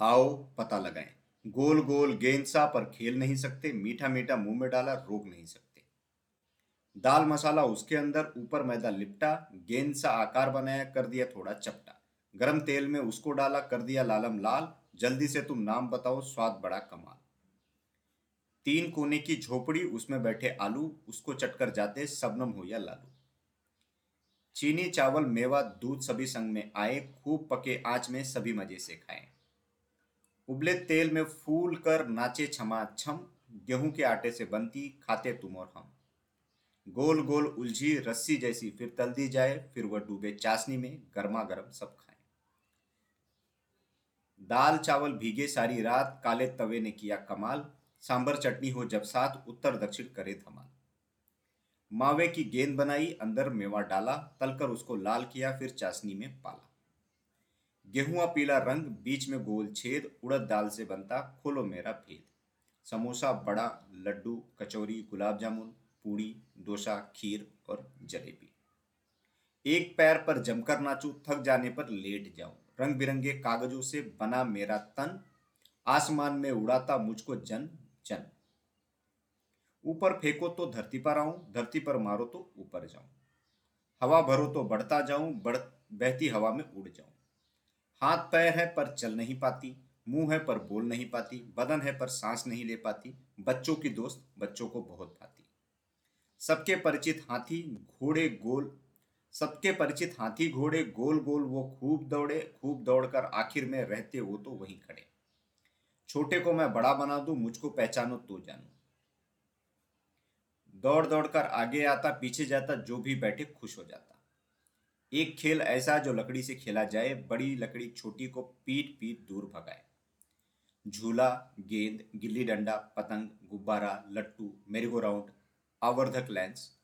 आओ पता लगाएँ। गोल गोल गेंद सा पर खेल नहीं सकते मीठा मीठा मुँह में डाला रोक नहीं सकते। दाल मसाला उसके अंदर, ऊपर मैदा लिपटा गेंद सा आकार बनाया, कर दिया थोड़ा चपटा। गरम तेल में उसको डाला, कर दिया लालम लाल, जल्दी से तुम नाम बताओ, स्वाद बड़ा कमाल। तीन कोने की झोपड़ी, उसमें बैठे आलू, उसको चटकर जाते सबनम हो या लालू। चीनी, चावल, मेवा, दूध सभी संग में आए, खूब पके आँच में सभी मज़े से खाएँ। उबले तेल में फूल कर नाचे छमा छम गेहूँ के आटे से बनती खाते तुम और हम। गोल गोल उलझी रस्सी जैसी फिर तल दी जाए, फिर वह डूबे चाशनी में गर्मा गर्म सब खाएँ। दाल चावल भीगे सारी रात, काले तवे ने किया कमाल सांबर चटनी हो जब साथ, उत्तर दक्षिण करे धमाल। मावे की गेंद बनाई, अंदर मेवा डाला, तलकर उसको लाल किया, फिर चाशनी में पाला। गेहुआ पीला रंग, बीच में गोल छेद, उड़द दाल से बनता खोलो मेरा भेद। समोसा, बड़ा, लड्डू, कचौरी, गुलाब जामुन, पूड़ी, डोसा, खीर और जलेबी। एक पैर पर जमकर नाचू, थक जाने पर लेट जाऊँ। रंग बिरंगे कागजों से बना मेरा तन, आसमान में उड़ाता मुझको जन जन। ऊपर फेंको तो धरती पर आऊँ, धरती पर मारो तो ऊपर जाऊँ। हवा भरो तो बढ़ता जाऊँ, बढ़, बहती हवा में उड़ जाऊँ। हाथ पैर है पर चल नहीं पाती, मुँह है पर बोल नहीं पाती, बदन है पर सांस नहीं ले पाती, बच्चों की दोस्त बच्चों को बहुत भाती। सबके परिचित हाथी घोड़े गोल, सबके परिचित हाथी घोड़े गोल गोल, वो खूब दौड़े, खूब दौड़कर आखिर में रहते वो तो वहीं खड़े। छोटे को मैं बड़ा बना दूँ, मुझको पहचानो तो जानू। दौड़ दौड़ कर आगे आता, पीछे जाता, जो भी बैठे खुश हो जाता। एक खेल ऐसा जो लकड़ी से खेला जाए, बड़ी लकड़ी छोटी को पीट पीट दूर भगाए। झूला, गेंद, गिल्ली डंडा, पतंग, गुब्बारा, लट्टू, मेरीगो राउंड, आवर्धक लेंस